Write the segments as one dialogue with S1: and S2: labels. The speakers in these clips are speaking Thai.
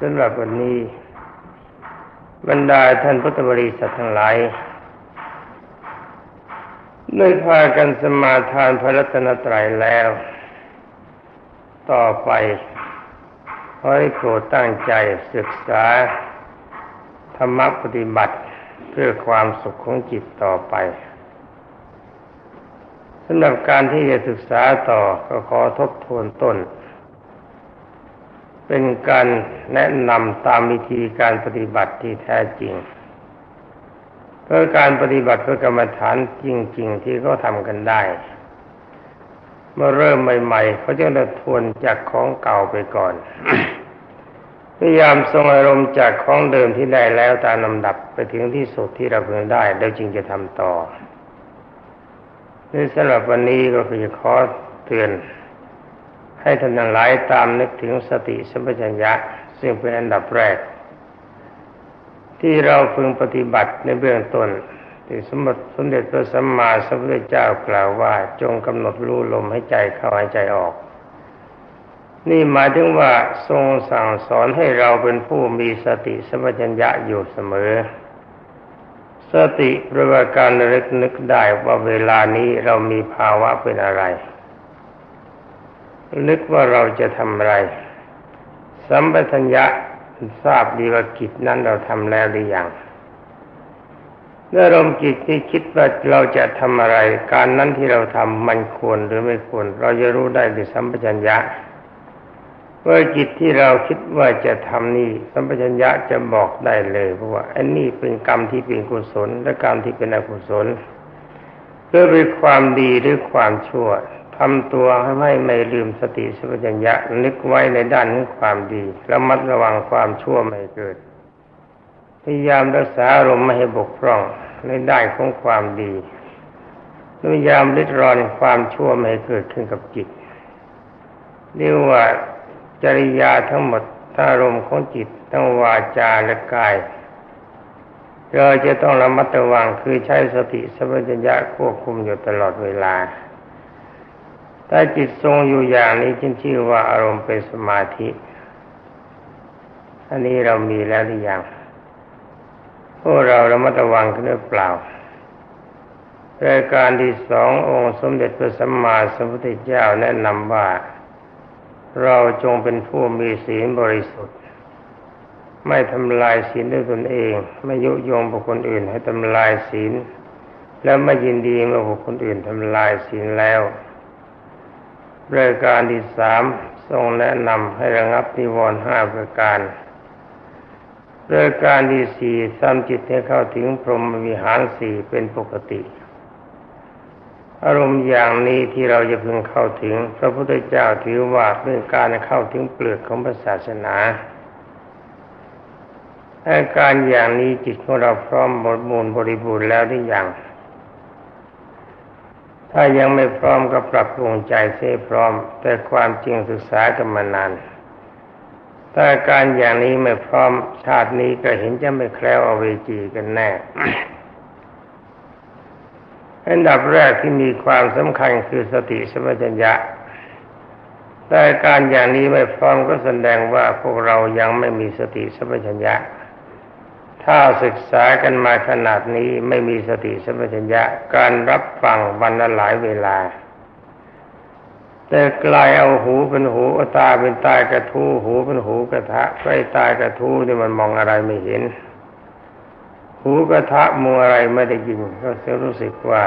S1: สำหรับวันนี้ บรรดาท่านพุทธบริษัททั้งหลายได้พากันสมาทานพระรัตนตรัยแล้ว ต่อไปขอให้โปรดตั้งใจศึกษา ธรรมปฏิบัติเพื่อความสุขของจิตต่อไปสำหรับการที่จะศึกษาต่อก็ขอทบทวนต้น เป็นการแนะนำตามวิธีการปฏิบัติที่แท้จริง เพื่อการปฏิบัติเพื่อกรรมฐานจริง ๆ ที่เขาทำกันได้ เมื่อเริ่มใหม่ ๆ เขาจะต้องทวนจากของเก่าไปก่อน พยายามทรงอารมณ์จากของเดิมที่ได้แล้วตามลำดับไปถึงที่สุดที่เราเพิ่งได้ แล้วจึงจะทำต่อในสำหรับวันนี้ก็คือขอเตือน ให้ท่านทั้งหลายตามนึกถึงสติสัมปชัญญะ ซึ่งเป็นอันดับแรก ที่เราพึงปฏิบัติในเบื้องต้นที่สมบติสมเด็จพระสัมมาสัมพุทธเจ้ากล่าวว่าจงกำหนดรู้ลมให้ใจเข้าหายใจออก นี่หมายถึงว่าทรงสั่งสอนให้เราเป็นผู้มีสติสัมปชัญญะอยู่เสมอ สติประการระลึกนึกได้ว่าเวลานี้เรามีภาวะเป็นอะไร นึกว่าเราจะทำอะไร สัมปชัญญะทราบดีว่ากิจนั้นเราทำแล้วหรือยังเมื่อลมจิตที่คิดว่าเราจะทำอะไร การนั้นที่เราทำมันควรหรือไม่ควร เราจะรู้ได้ด้วยสัมปชัญญะว่าจิตที่เราคิดว่าจะทำนี่สัมปชัญญะจะบอกได้เลยเพราะว่าอันนี้เป็นกรรมที่เป็นกุศลและกรรมที่เป็นอกุศลเพื่อเป็นความดีหรือความชั่ว ทำตัวให้ไม่ลืมสติสัมปชัญญะนึกไว้ในด้านของความดีระมัดระวังความชั่วไม่เกิด พยายามรักษาอารมณ์ไม่ให้บกพร่องในด้านของความดีพยายามริดรอนความชั่วไม่ให้เกิดขึ้นกับจิตเรียกว่าจริยาทั้งหมดทั้งอารมณ์ของจิตทั้งวาจาและกาย เราจะต้องระมัดระวังคือใช้สติสัมปชัญญะควบคุมอยู่ตลอดเวลา ถ้าจิตทรงอยู่อย่างนี้จึงชื่อว่าอารมณ์เป็นสมาธิ อันนี้เรามีแล้วหรือยังพวกเราระมัดระวังกันหรือเปล่ารายการที่สององค์สมเด็จพระสัมมาสัมพุทธเจ้าแนะนำว่า เราจงเป็นผู้มีศีลบริสุทธิ์ ไม่ทำลายศีลด้วยตนเอง ไม่ยุยงบุคคลอื่นให้ทำลายศีล และไม่ยินดีเมื่อบุคคลอื่นทำลายศีลแล้ว รายการที่สามทรงแนะนำให้ระงับนิวรณ์ห้าประการรายการที่สี่ทำจิตให้เข้าถึงพรหมวิหารสี่เป็นปกติ อารมณ์อย่างนี้ที่เราจะพึงเข้าถึง พระพุทธเจ้าถือว่าเป็นการเข้าถึงเปลือกของศาสนาอาการอย่างนี้จิตของเราพร้อมหมดมูลบริบูรณ์แล้วหรือยัง ถ้ายังไม่พร้อมก็ปรับปรุงใจเสียพร้อม แต่ความจริงศึกษากันมานาน ถ้าการอย่างนี้ไม่พร้อมชาตินี้ก็เห็นจะไม่แคล้วเอาเวจีกันแน่อันดับแรกที่มีความสำคัญคือสติสมัชัญญะแต่การอย่างนี้ไม่พร้อมก็แสดงว่าพวกเรายังไม่มีสติสมัชัญญะ ถ้าศึกษากันมาขนาดนี้ไม่มีสติสมัชัญญะการรับฟังวันละหลายเวลา แต่กลายเอาหูเป็นหูตาเป็นตากระทู้หูเป็นหูกระทะไฟตากระทู้นี่มันมองอะไรไม่เห็น หูกระทะมัวอะไรไม่ได้ยินก็จะรู้สึกว่า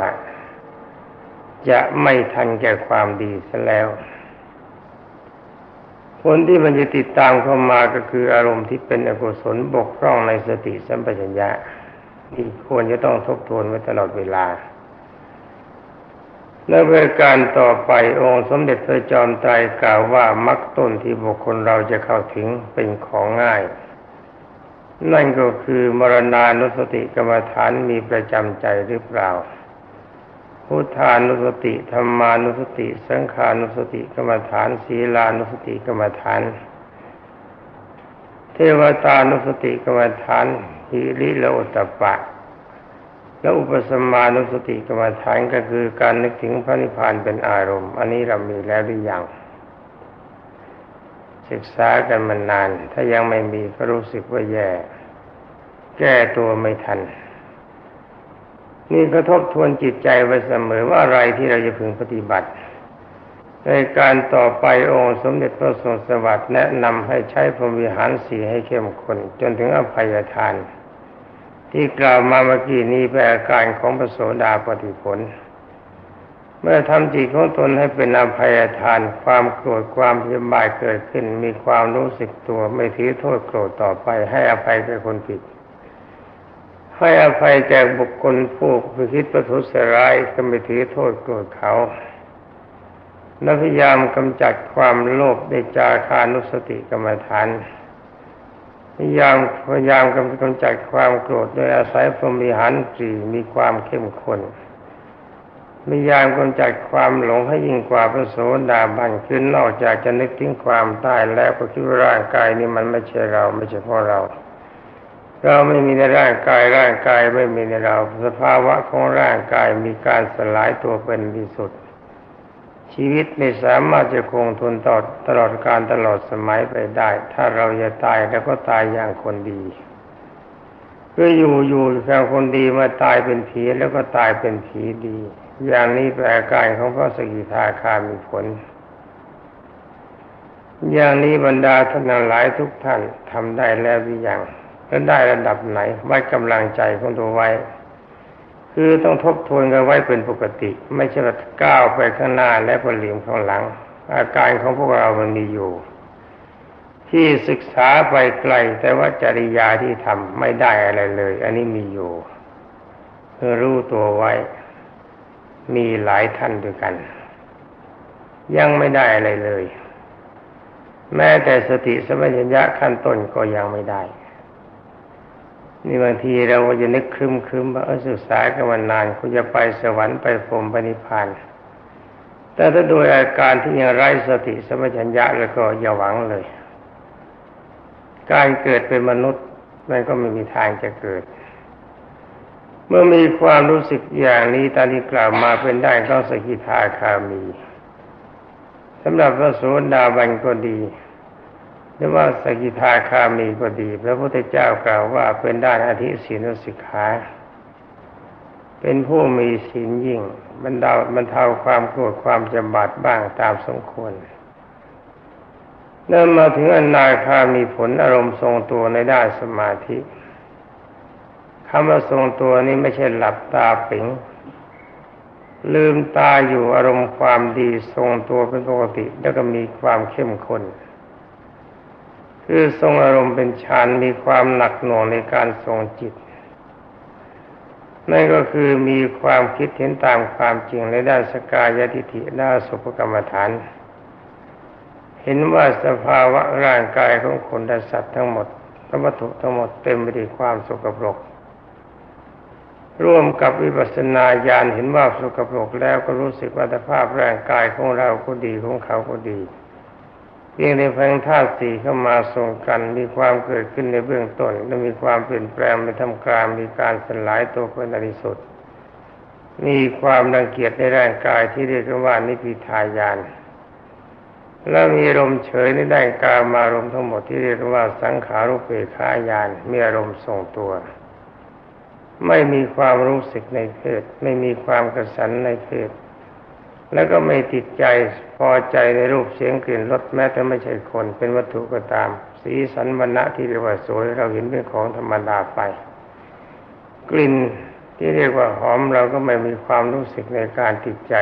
S1: จะไม่ทันแก่ความดีซะแล้ว ผลที่มันจะติดตามเข้ามาก็คืออารมณ์ที่เป็นอกุศลบกพร่องในสติสัมปชัญญะที่ควรจะต้องทบทวนไว้ตลอดเวลา และเวการต่อไปองค์สมเด็จพระจอมไตรกล่าวว่ามรรคต้นที่บุคคลเราจะเข้าถึงเป็นของง่าย นั่นก็คือมรณานุสติกรรมฐานมีประจำใจหรือเปล่า พุทธานุสติธรรมานุสติ สังขานุสติกรรมฐาน ศีลานุสติกรรมฐาน เทวตานุสติกรรมฐานหิริโละอุตปะ และอุปสมานุสติกรรมฐานก็คือการนึกถึงพระนิพพานเป็นอารมณ์ อันนี้เรามีแล้วหรือยังศึกษากันมานาน ถ้ายังไม่มีก็รู้สึกว่าแย่ แก้ตัวไม่ทัน นี่ก็ทบทวนจิตใจไว้เสมอว่าอะไรที่เราจะพึงปฏิบัติ ในการต่อไปองค์สมเด็จพระทรงสวัสดิ์แนะนำให้ใช้พรหมวิหารสีให้เข้มข้นจนถึงอภัยทาน ที่กล่าวมาเมื่อกี้นี้เป็นอาการของพระโสดาปฏิผล เมื่อทำจิตของตนให้เป็นอภัยทาน ความโกรธความพยาบาทเกิดขึ้น มีความรู้สึกตัวไม่ถือโทษโกรธต่อไปให้อภัยแก่คนผิด ให้อภัยแก่บุคคลผู้คิดประทุษร้ายก็ไม่ถือโทษโกรธเขาและพยายามกำจัดความโลภในจาคานุสติกรรมฐาน พยายามพยายามกำจัดความโกรธโดยอาศัยพรหมิหารสีมีความเข้มข้นพยายามกำจัดความหลงให้ยิ่งกว่าพระโสดาบันขึ้นนอกจากจะนึกถึงความตายแล้วก็คิดว่าร่างกายนี้มันไม่ใช่เราไม่ใช่พ่อเรา เราไม่มีในร่างกายร่างกายไม่มีในเรา สภาวะของร่างกายมีการสลายตัวเป็นที่สุด ชีวิตไม่สามารถจะคงทนต่อตลอดการตลอดสมัยไปได้ ถ้าเราจะตายแล้วก็ตายอย่างคนดีคืออยู่อยู่แค่คนดีมาตายเป็นผีแล้วก็ตายเป็นผีดี อย่างนี้แปลการของพระสกิทาคามีผล อย่างนี้บรรดาท่านหลายทุกท่านทำได้แล้วหรือยัง และได้ระดับไหนไว้กำลังใจของตัวไว้ คือต้องทบทวนกันไว้เป็นปกติ ไม่ใช่ว่าก้าวไปข้างหน้าและผลีมข้างหลัง อาการของพวกเรามันมีอยู่ ที่ศึกษาไปไกล แต่ว่าจริยาที่ทำไม่ได้อะไรเลย อันนี้มีอยู่เพื่อรู้ตัวไว้ มีหลายท่านด้วยกัน ยังไม่ได้อะไรเลย แม้แต่สติสมัญญะขั้นต้นก็ยังไม่ได้ นี่บางทีเราจะนึกครึมครึมว่าศึกษากันมานานคุณจะไปสวรรค์ไปพรมไปนิพพาน แต่ถ้าโดยอาการที่ยังไร้สติสมัญญะแล้วก็อย่าหวังเลย การเกิดเป็นมนุษย์มันก็ไม่มีทางจะเกิด เมื่อมีความรู้สึกอย่างนี้ตามที่กล่าวมาเป็นได้ก็สกิทาคามีสำหรับพระโสดาบันก็ดี หรือว่าสกิทาคามีก็ดี พระพุทธเจ้ากล่าวว่าเป็นด้านอธิศีนสิกขาเป็นผู้มีศีลยิ่งบรรดาบรรเทาความโกรธความจำบาดบ้างตามสมควรเริ่มมาถึงอนาคามีผลอารมณ์ทรงตัวในด้านสมาธิคำว่าทรงตัวนี้ไม่ใช่หลับตาปิงลืมตาอยู่อารมณ์ความดีทรงตัวเป็นปกติ แล้วก็มีความเข้มข้น คือทรงอารมณ์เป็นฌานมีความหนักหน่วงในการทรงจิต นั่นก็คือมีความคิดเห็นตามความจริงในด้านสกายทิฏฐิด้านสุภกรรมฐาน เห็นว่าสภาวะร่างกายของคนและสัตว์ทั้งหมดธรรมถุทั้งหมดเต็มไปด้วยความสกปรก ร่วมกับวิปัสสนาญาณเห็นว่าสุกปรกแล้วก็รู้สึกว่าสภาพร่างกายของเราก็ดีของเขาก็ดี ยงในเพียงธาตุสี่เข้ามาส่งกัน มีความเกิดขึ้นในเบื้องต้น และมีความเปลี่ยนแปลงในทำกลางมีการสลายตัวเป็นอริสุทธิ์มีความรังเกียจในร่างกายที่เรียกว่านิพิทายาน และมีอารมณ์เฉยในด้านกามารมทั้งหมดที่เรียกว่าสังขารุเปขายานมีอารมณ์ทรงตัว ไม่มีความรู้สึกในเพศ ไม่มีความกระสันในเพศ แล้วก็ไม่ติดใจพอใจในรูปเสียงกลิ่นรสแม้แต่ไม่ใช่คนเป็นวัตถุก็ตาม สีสันวรรณะที่เรียกว่าสวยเราเห็นเป็นของธรรมดาไป กลิ่นที่เรียกว่าหอมเราก็ไม่มีความรู้สึกในการติดใจ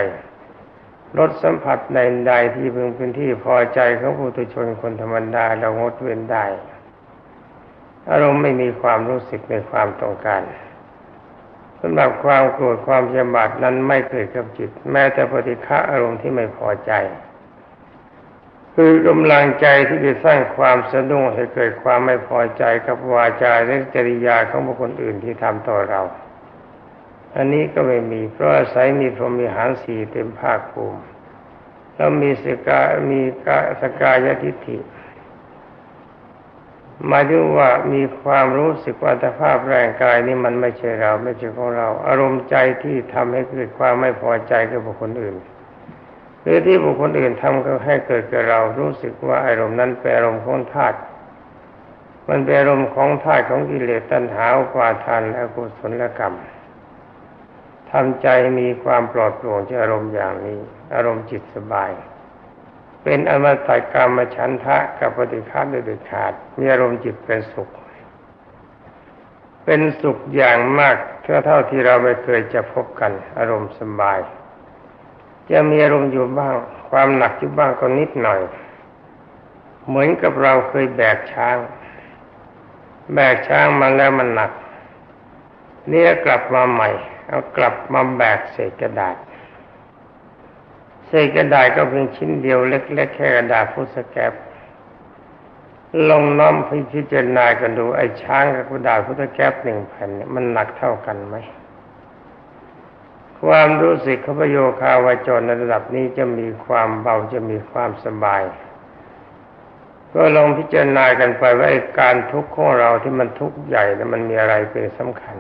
S1: รสสัมผัสใดๆที่พึงเป็นที่พอใจของผู้ตุชนคนธรรมดาเรางดเว้นได้ อารมณ์ไม่มีความรู้สึกในความต้องการ สำหรับความโกรธความจำบาดนั้นไม่เกิดกับจิต แม้แต่ปฏิฆะอารมณ์ที่ไม่พอใจ คือกำลังใจที่จะสร้างความสะดุ้งให้เกิดความไม่พอใจกับวาจาและจริยาของบุคคลอื่นที่ทำต่อเรา อันนี้ก็ไม่มีเพราะอาศัยมีพรหมีหารสีเต็มภาคภูมิแล้วมีสกามีกาสกายทิฏฐิ หมายถึงว่ามีความรู้สึกว่าสภาพร่างกายนี้มันไม่ใช่เราไม่ใช่ของเรา อารมณ์ใจที่ทำให้เกิดความไม่พอใจกับบุคคลอื่นคือที่บุคคลอื่นทำก็ให้เกิดกับเรารู้สึกว่าอารมณ์นั้นเป็นอารมณ์ของธาตุมันเป็นอารมณ์ของธาตุของกิเลสตัณหาอุปาทานและกุศลกรรมทำใจมีความปลอดโปร่งจากอารมณ์อย่างนี้ อารมณ์จิตสบาย เป็นอมตะกรรมฉันทะกับปฏิฆาโดยเด็ดขาดมีอารมณ์จิตเป็นสุข เป็นสุขอย่างมากเท่าเท่าที่เราไม่เคยจะพบกัน อารมณ์สบาย จะมีอารมณ์อยู่บ้าง ความหนักอยู่บ้างก็นิดหน่อย เหมือนกับเราเคยแบกช้าง แบกช้างมาแล้วมันหนักเนี่ยกลับมาใหม่ เอากลับมาแบกเศษกระดาษ เศษกระดาษก็เพียงชิ้นเดียวเล็ก ๆ แค่กระดาษพุทธแกบลองน้อมพิจารณากันดูไอ้ช้างกับกระดาษพุทธแกบหนึ่งแผ่นเนี่ยมันหนักเท่ากันไหมความรู้สึกของประโยคาวาจรในระดับนี้จะมีความเบาจะมีความสบาย ก็ลองพิจารณากันไปว่าการทุกข์ของเราที่มันทุกข์ใหญ่แล้วมันมีอะไรเป็นสำคัญ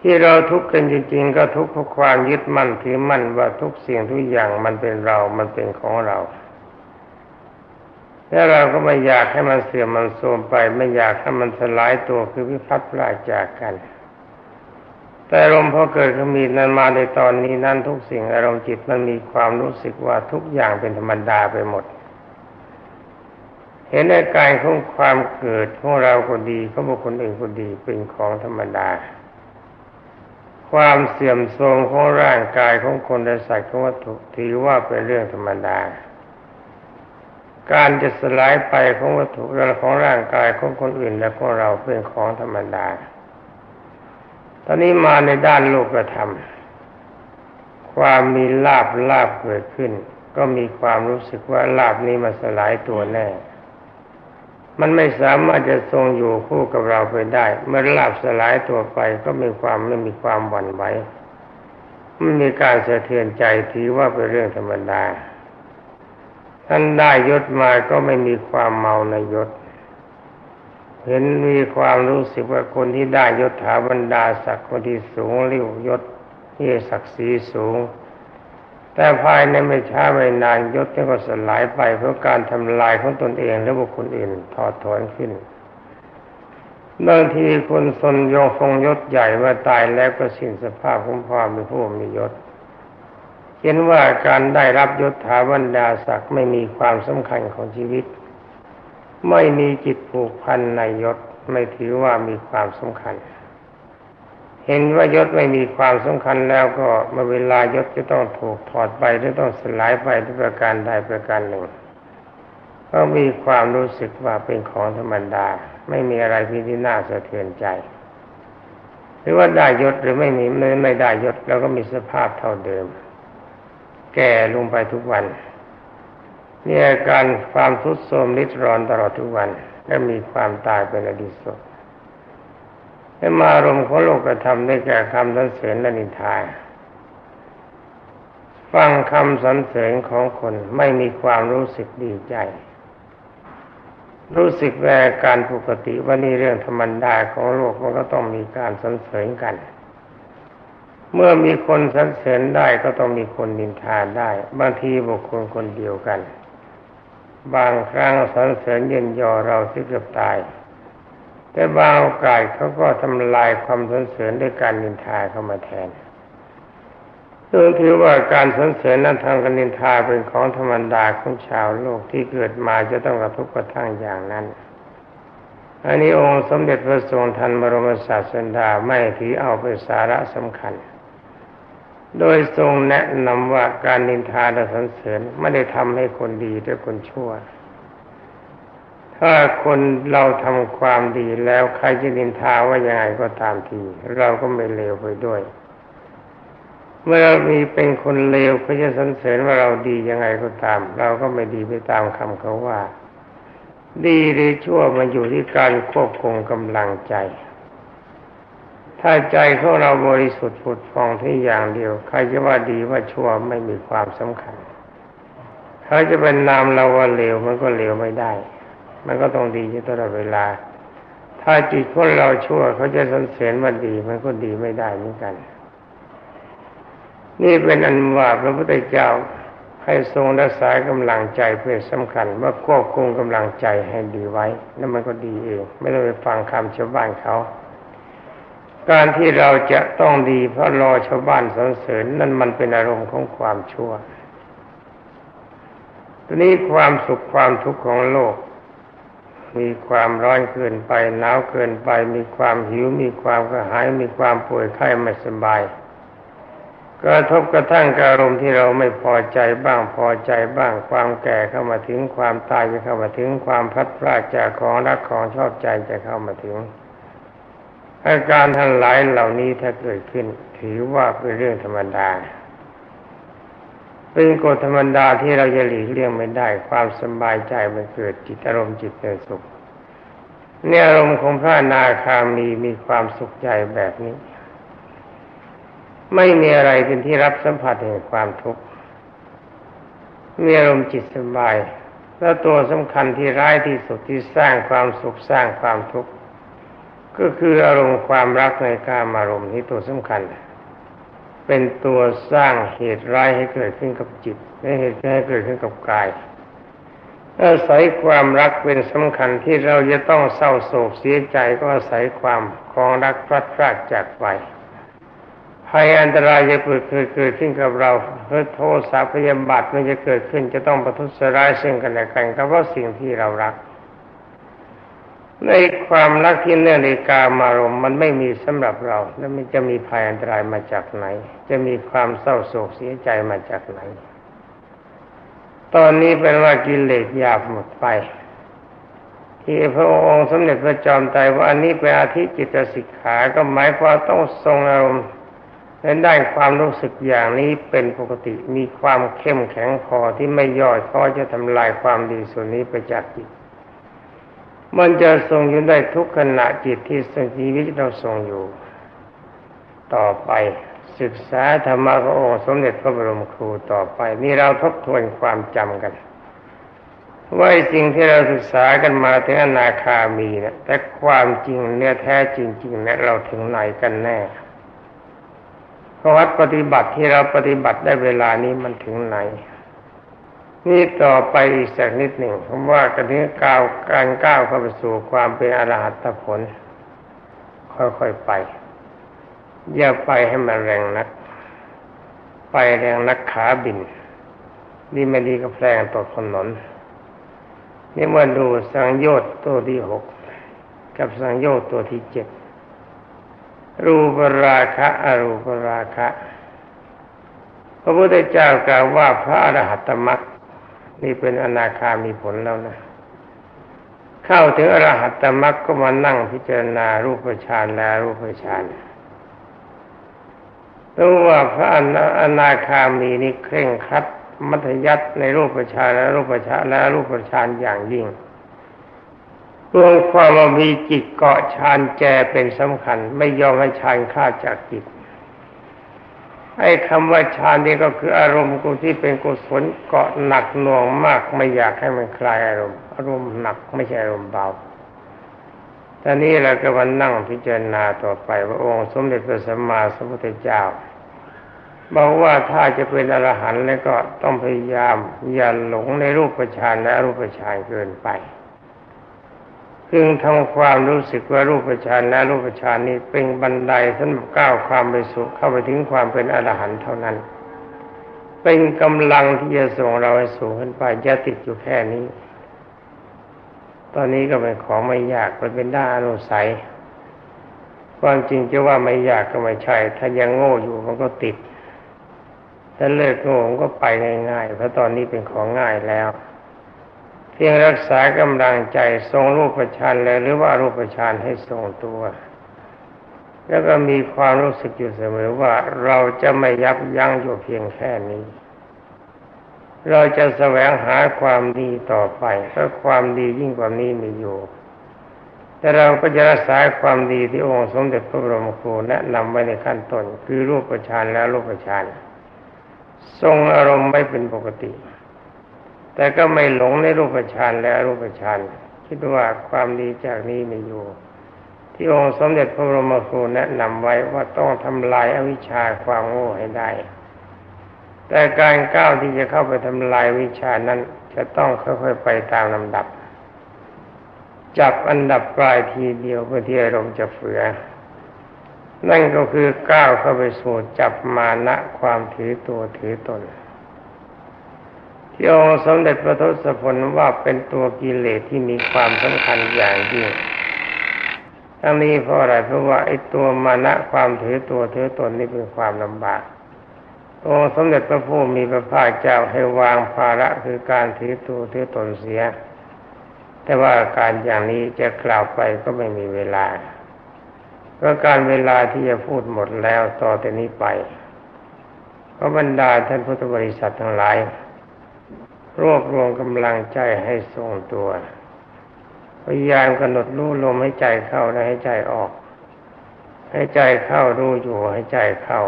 S1: ที่เราทุกข์กันจริงๆ ก็ทุกข์เพราะความยึดมั่นถือมั่นว่าทุกสิ่งทุกอย่างมันเป็นเรา มันเป็นของเรา แล้วเราก็ไม่อยากให้มันเสื่อมมันโทรมไป ไม่อยากให้มันสลายตัวคือวิพัฒน์ลาจากกัน แต่อารมณ์พอเกิดขมีนั้นมาในตอนนี้นั้นทุกสิ่งอารมณ์จิตมันมีความรู้สึกว่าทุกอย่างเป็นธรรมดาไปหมด เห็นในกายของความเกิดของเราก็ดีของบุคคลอื่นก็ดีเป็นของธรรมดา ความเสื่อมโทรมของร่างกายของคนและสัตว์ของวัตถุถือว่าเป็นเรื่องธรรมดา การจะสลายไปของวัตถุและของร่างกายของคนอื่นและของเราเป็นของธรรมดา ตอนนี้มาในด้านโลกธรรม ความมีลาบลาบเกิดขึ้น ก็มีความรู้สึกว่าลาบนี้มาสลายตัวแน่ มันไม่สามารถจะทรงอยู่คู่กับเราไปได้ เมื่อลาบสลายตัวไปก็มีความไม่มีความหวั่นไหวไม่มีการสะเทือนใจถือว่าเป็นเรื่องธรรมดาท่านได้ยศมาก็ไม่มีความเมาในยศ เห็นมีความรู้สึกว่าคนที่ได้ยศถาบรรดาศักดิ์คนที่สูงเรียวยศที่ศักดิ์ศรีสูง แต่ภายในไม่ช้าไม่นานยศก็สลายไปเพราะการทำลายของตนเองและบุคคลอื่นถอดถอนขึ้นบางทีคนสนยงฟงยศใหญ่ว่าตายแล้วก็สิ้นสภาพของความเป็นผู้มียศเห็นว่าการได้รับยศถาบรรดาศักดิ์ไม่มีความสำคัญของชีวิต ไม่มีจิตผูกพันในยศไม่ถือว่ามีความสำคัญ เห็นว่ายศไม่มีความสำคัญแล้วก็มื่อเวลายศจะต้องถูกถอดไปหรือต้องสลายไปด้วยประการใดประการหนึ่งก็มีความรู้สึกว่าเป็นของธรรมดา ไม่มีอะไรที่น่าสะเทือนใจ หรือว่าได้ยศหรือไม่มีไม่ไม่ได้ยศเราก็มีสภาพเท่าเดิม แก่ลงไปทุกวันนี่อาการความทุกข์โทรมนิดรอนตลอดทุกวันและมีความตายเป็นอดีตสุด ให้มารมของโลกธรรมได้แก่คำสรรเสริญและนินทาฟังคำสรรเสริญของคนไม่มีความรู้สึกดีใจ รู้สึกแวการปกติว่านี่เรื่องธรรมดาของโลกมันก็ต้องมีการสรรเสริญกัน เมื่อมีคนสรรเสริญได้ก็ต้องมีคนนินทาได้ บางทีบุคคลคนเดียวกัน บางครั้งสรรเสริญเย็นยอเราที่เกือบตาย แต่บางโอกาสเขาก็ทำลายความสนเสริญด้วยการนินทาเข้ามาแทนซึ่งถือว่าการสนเสริญนั้นทางการนินทาเป็นของธรรมดาของชาวโลกที่เกิดมาจะต้องกระทบกระทั่งอย่างนั้น อันนี้องค์สมเด็จพระทรงทันบรมศาสดาไม่ถือเอาเป็นสาระสำคัญ โดยทรงแนะนำว่าการนินทาและสรรเสริญไม่ได้ทำให้คนดีแต่คนชั่ว ถ้าคนเราทำความดีแล้วใครจะนินทาว่ายังไงก็ตามที เราก็ไม่เลวไปด้วย เมื่อเรามีเป็นคนเลวเขาจะสรรเสริญว่าเราดียังไงก็ตาม เราก็ไม่ดีไปตามคำเขาว่า ดีหรือชั่วมันอยู่ที่การควบคุมกำลังใจ ถ้าใจของเราบริสุทธิ์ผุดฟองที่อย่างเดียว ใครจะว่าดีว่าชั่วไม่มีความสำคัญเขาจะเป็นนามเราว่าเลวมันก็เลวไม่ได้ มันก็ต้องดีอยู่ตลอดเวลา ถ้าจิตคนเราชั่วเขาจะสนเสริญว่าดีมันก็ดีไม่ได้เหมือนกัน นี่เป็นอันว่าพระพุทธเจ้าให้ทรงรักษากำลังใจเป็นสำคัญว่าควบคุมกำลังใจให้ดีไว้นั่นมันก็ดีเอง ไม่ต้องไปฟังคำชาวบ้านเขา การที่เราจะต้องดีเพราะรอชาวบ้านสรรเสริญนั่นมันเป็นอารมณ์ของความชั่วทีนี้ความสุขความทุกข์ของโลก มีความร้อนเกินไปหนาวเกินไป มีความหิว มีความกระหาย มีความป่วยไข้ไม่สบายกระทบกระทั่งอารมณ์ที่เราไม่พอใจบ้างพอใจบ้าง ความแก่เข้ามาถึงความตายจะเข้ามาถึงความพัดพลาดจากของรักของชอบใจจะเข้ามาถึงอาการทั้งหลายเหล่านี้ถ้าเกิดขึ้น ถือว่าเป็นเรื่องธรรมดา เป็นกฎธรรมดาที่เราจะหลีกเลี่ยงไม่ได้ ความสบายใจมันเกิดจิตอารมณ์จิตเป็นสุขเนี่ยอารมณ์ของพระนาคามีมีความสุขใจแบบนี้ ไม่มีอะไรเป็นที่รับสัมผัสแห่งความทุกข์มีอารมณ์จิตสบาย แล้วตัวสำคัญที่ร้ายที่สุดที่สร้างความสุขสร้างความทุกข์ก็คืออารมณ์ความรักในกามอารมณ์ที่ตัวสำคัญ เป็นตัวสร้างเหตุร้ายให้เกิดขึ้นกับจิตและเหตุให้เกิดขึ้นกับกายอาศัยความรักเป็นสำคัญที่เราจะต้องเศร้าโศกเสียใจก็อาศัยความคลองรักพลัดพรากจากไปภัยอันตรายจะเกิดเกิดขึ้นกับเราเพื่อโทษสาพยาบาทมันจะเกิดขึ้นจะต้องประทุษร้ายซึ่งกันและกันก็เพราะสิ่งที่เรารัก ในความรักที่เนื่องในกามารมมันไม่มีสำหรับเรา แล้วมันจะมีภัยอันตรายมาจากไหน จะมีความเศร้าโศกเสียใจมาจากไหน ตอนนี้เป็นว่ากิเลสหยาบหมดไป ที่พระองค์สมเด็จพระจอมไตรว่าอันนี้เป็นอาทิจิตสิกขาก็หมายความต้องทรงอารมณ์และได้ความรู้สึกอย่างนี้เป็นปกติมีความเข้มแข็งพอที่ไม่ย่อท้อจะทำลายความดีส่วนนี้ไปจากจิต มันจะทรงอยู่ได้ทุกขณะจิตที่สังชีวิตเราทรงอยู่ ต่อไปศึกษาธรรมะพระองค์สมเด็จพระบรมครูต่อไปนี่เราทบทวนความจำกันว่าสิ่งที่เราศึกษากันมาถึงอนาคามีนะแต่ความจริงเนี่ยแท้จริงๆนี่เราถึงไหนกันแน่เพราะวัดปฏิบัติที่เราปฏิบัติได้เวลานี้มันถึงไหน นี่ต่อไปอีกสักนิดหนึ่งผมว่ากันนี้ก้าวการก้าวเข้าไปสู่ความเป็นอรหัตผล ค่อยๆไป อย่าไปให้มันแรงนัก ไปแรงนักขาบินนี่ไม่ดีก็แพลงตกถนนนี่มาดูสังโยชน์ตัวที่หกกับสังโยชน์ตัวที่เจ็ดรูปราคะอรูปราคะ พระพุทธเจ้ากล่าวว่าพระอรหัตมรรค นี่เป็นอนาคามีผลแล้วนะ เข้าถึงอรหัตมรรคก็มานั่งพิจารณารูปฌานแลรูปฌานรู้ว่าพระอนาคามีนี่เคร่งครัดมัธยัติในรูปฌานและรูปฌานและรูปฌานอย่างยิ่งรวมความมีจิตเกาะฌานแจเป็นสำคัญ ไม่ยอมให้ฌานฆ่าจากจิต ไอ้คำว่าฌานนี่ก็คืออารมณ์กูที่เป็นกุศลเกาะหนักหน่วงมากไม่อยากให้มันคลายอารมณ์ อารมณ์หนักไม่ใช่อารมณ์เบาตอนนี้เราก็มานั่งพิจารณาต่อไปว่าองค์สมเด็จพระสัมมาสัมพุทธเจ้าบอกว่าถ้าจะเป็นอรหันต์แล้วก็ต้องพยายามอย่าหลงในรูปฌานและรูปฌานเกินไป พึงทำความรู้สึกว่ารูปฌานและรูปฌานนี้เป็นบันไดสำหรับก้าวความไปสู่เข้าไปถึงความเป็นอรหันต์เท่านั้น เป็นกำลังที่จะส่งเราให้สูงขึ้นไปจะติดอยู่แค่นี้ ตอนนี้ก็เป็นของไม่ยากเป็นด้าอนุสัยความจริงจะว่าไม่ยากก็ไม่ใช่ ถ้ายังโง่อยู่มันก็ติดถ้าเลิกโง่ก็ไปง่ายๆเพราะตอนนี้เป็นของง่ายแล้ว ยงรักษากำลังใจทรงรูปฌานเลยหรือว่ารูปฌานให้ทรงตัว แล้วก็มีความรู้สึกอยู่เสมอว่าเราจะไม่ยับยั้งอยู่เพียงแค่นี้ เราจะแสวงหาความดีต่อไปเพราะความดียิ่งกว่านี้มีอยู่ แต่เราก็จะรักษาความดีที่องค์สมเด็จพระบรมครูแนะนำไว้ในขั้นต้นคือรูปฌานและรูปฌานทรงอารมณ์ไม่เป็นปกติ แต่ก็ไม่หลงในรูปฌานและรูปฌานคิดว่าความดีจากนี้มีอยู่ ที่องค์สมเด็จพระบรมครูแนะนำไว้ว่าต้องทำลายอวิชชาความโง่ให้ได้ แต่การก้าวที่จะเข้าไปทำลายวิชานั้น จะต้องค่อยๆไปตามลำดับ จับอันดับปลายทีเดียวเพื่อที่อารมณ์จะเฟือนั่นก็คือก้าวเข้าไปสู่จับมานะความถือตัวถือตน ที่องค์สมเด็จพระทศพลว่าเป็นตัวกิเลสที่มีความสำคัญอย่างยิ่งทั้งนี้เพราะอะไรเพราะว่าไอ้ตัวมานะความถือตัวถือตนนี่เป็นความลำบากองค์สมเด็จพระผู้มีพระภาคเจ้าให้วางภาระคือการถือตัวถือตนเสีย แต่ว่าการอย่างนี้จะกล่าวไปก็ไม่มีเวลา เพราะการเวลาที่จะพูดหมดแล้วต่อแต่นี้ไปพระบรรดาท่านพุทธบริษัททั้งหลาย รวบรวมกำลังใจให้ทรงตัว พยายามกำหนดรู้ลมให้ใจเข้าและให้ใจออก ให้ใจเข้ารู้อยู่ให้ใจเข้า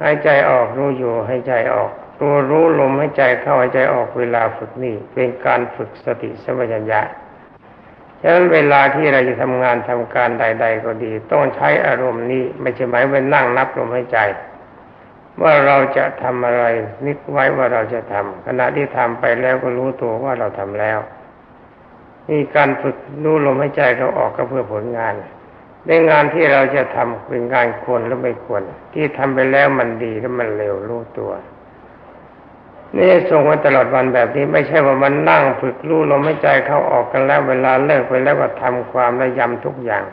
S1: ให้ใจออกรู้อยู่ให้ใจออก ตัวรู้ลมให้ใจเข้าให้ใจออกเวลาฝึกนี่เป็นการฝึกสติสมัญญะฉะนั้นเวลาที่เราจะทำงานทำการใด ๆ ก็ดี ต้องใช้อารมณ์นี้ ไม่ใช่หมายว่านั่งนับลมให้ใจ ว่าเราจะทำอะไร นึกไว้ว่าเราจะทำขณะที่ทำไปแล้วก็รู้ตัวว่าเราทำแล้วมีการฝึกรู้ลมให้ใจเขาออกก็เพื่อผลงาน ในงานที่เราจะทำเป็นงานควรหรือไม่ควร ที่ทำไปแล้วมันดีหรือมันเร็วรู้ตัวนี่ส่งไว้ตลอดวันแบบนี้ไม่ใช่ว่ามันนั่งฝึกรู้ลมหายใจเข้าออกกันแล้ว เวลาเลิกไปแล้วก็ทำความระยำทุกอย่าง